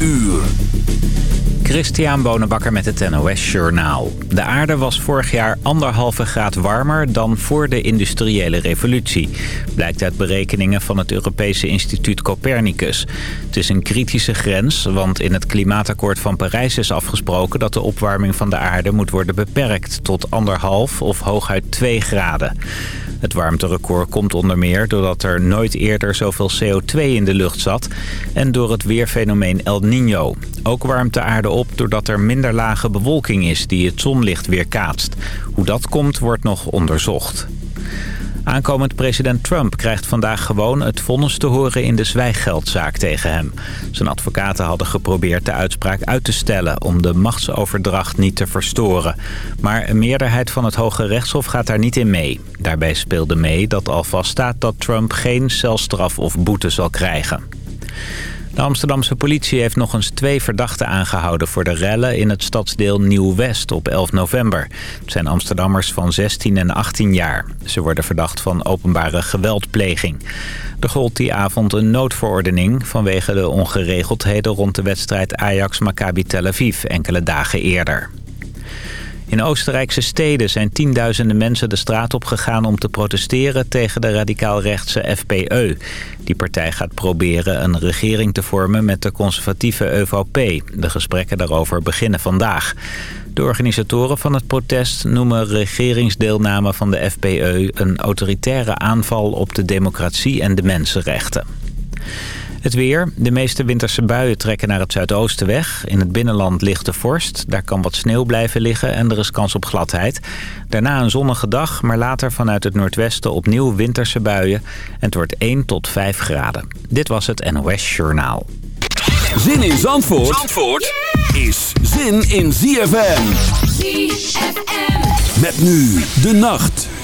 uur. Christian Bonenbakker met het NOS Journaal. De aarde was vorig jaar anderhalve graad warmer dan voor de industriële revolutie. Blijkt uit berekeningen van het Europese instituut Copernicus. Het is een kritische grens, want in het klimaatakkoord van Parijs is afgesproken... dat de opwarming van de aarde moet worden beperkt tot anderhalf of hooguit twee graden. Het warmterecord komt onder meer doordat er nooit eerder zoveel CO2 in de lucht zat... en door het weerfenomeen El Niño. Ook warmt de aarde op doordat er minder lage bewolking is die het zonlicht weerkaatst. Hoe dat komt wordt nog onderzocht. Aankomend president Trump krijgt vandaag gewoon het vonnis te horen in de zwijggeldzaak tegen hem. Zijn advocaten hadden geprobeerd de uitspraak uit te stellen om de machtsoverdracht niet te verstoren. Maar een meerderheid van het Hoge Rechtshof gaat daar niet in mee. Daarbij speelde mee dat al vaststaat dat Trump geen celstraf of boete zal krijgen. De Amsterdamse politie heeft nog eens twee verdachten aangehouden... voor de rellen in het stadsdeel Nieuw-West op 11 november. Het zijn Amsterdammers van 16 en 18 jaar. Ze worden verdacht van openbare geweldpleging. Er gold die avond een noodverordening... vanwege de ongeregeldheden rond de wedstrijd Ajax-Maccabi Tel Aviv... enkele dagen eerder. In Oostenrijkse steden zijn tienduizenden mensen de straat op gegaan om te protesteren tegen de radicaal-rechtse FPE. Die partij gaat proberen een regering te vormen met de conservatieve EVP. De gesprekken daarover beginnen vandaag. De organisatoren van het protest noemen regeringsdeelname van de FPE een autoritaire aanval op de democratie en de mensenrechten. Het weer. De meeste winterse buien trekken naar het zuidoosten weg. In het binnenland ligt de vorst. Daar kan wat sneeuw blijven liggen en er is kans op gladheid. Daarna een zonnige dag, maar later vanuit het noordwesten opnieuw winterse buien. En het wordt 1 tot 5 graden. Dit was het NOS Journaal. Zin in Zandvoort, Zandvoort is zin in ZFM. ZFM. Met nu de nacht.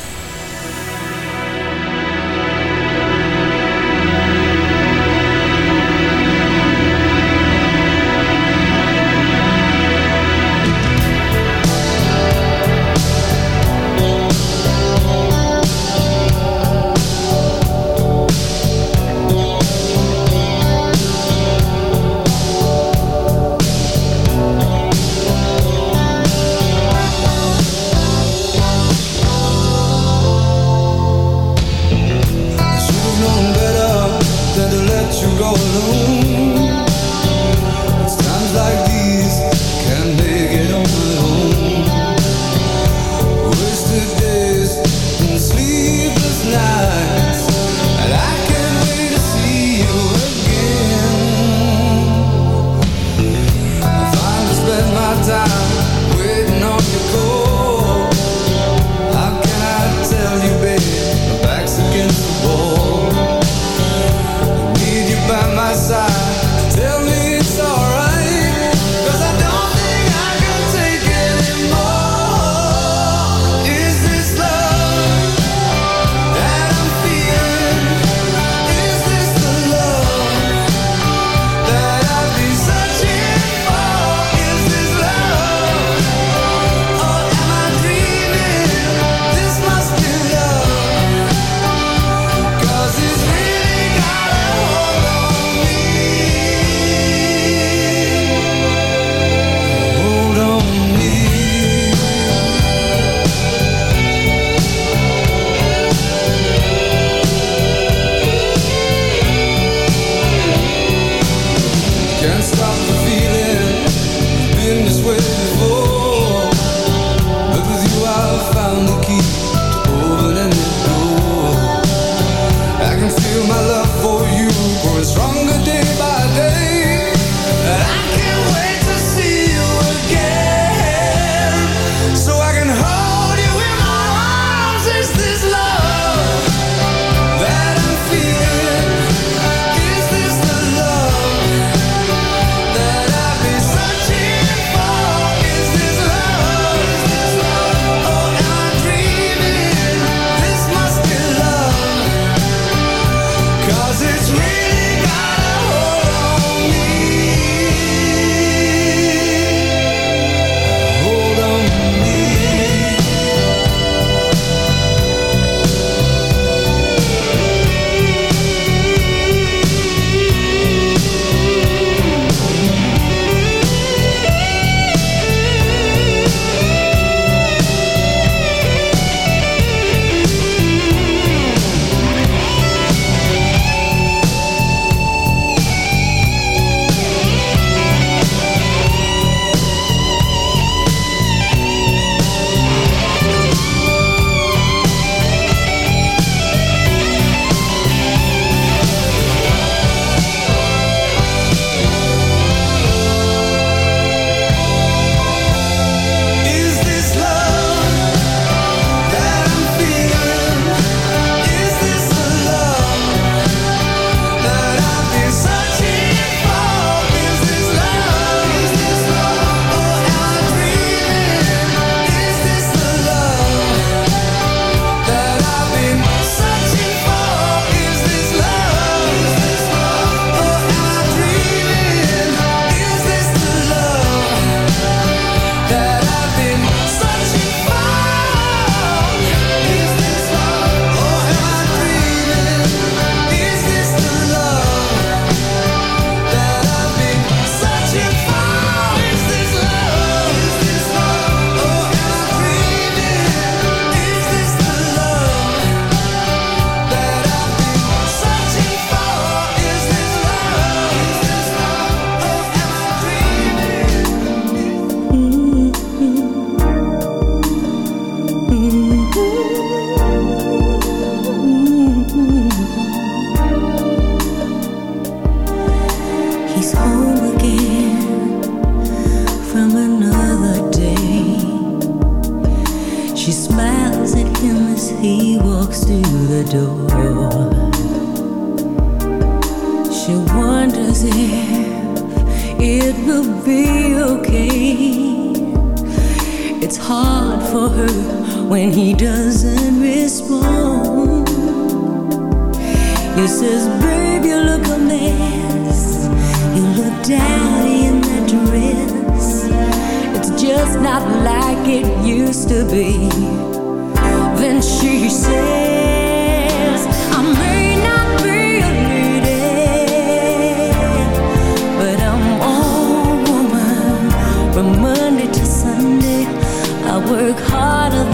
work harder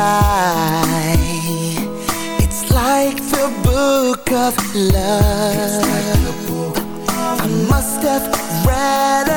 sky It's like the book of love book. I must have read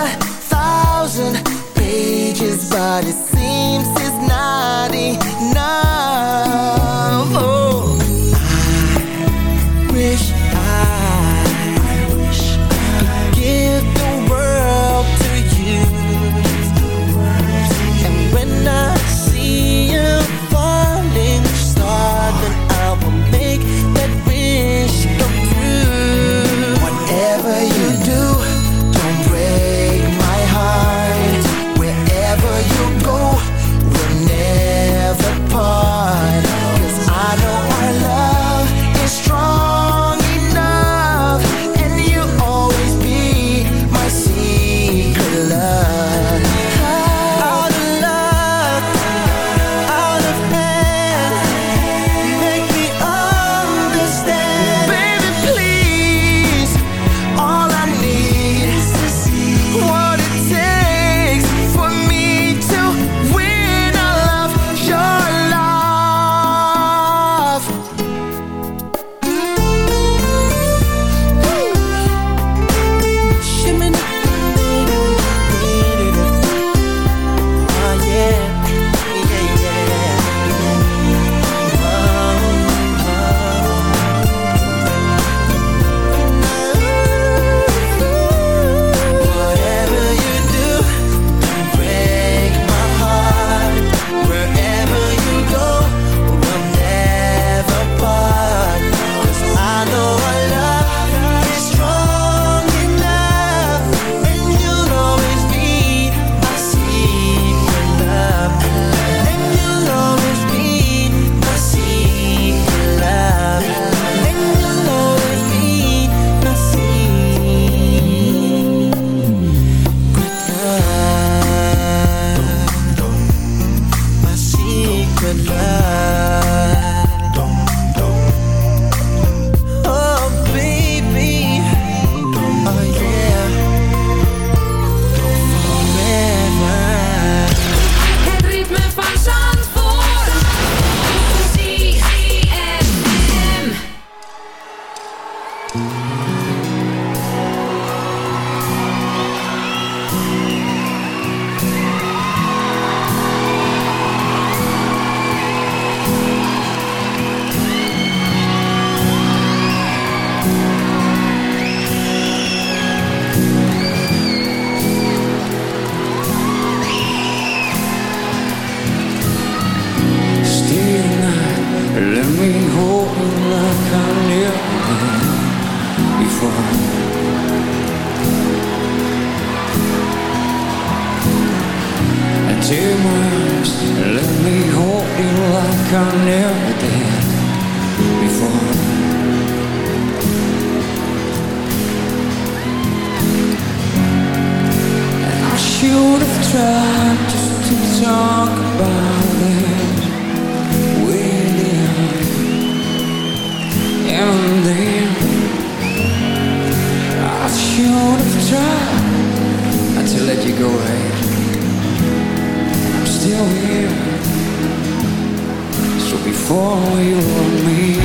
For you and me.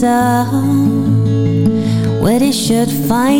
sun where they should find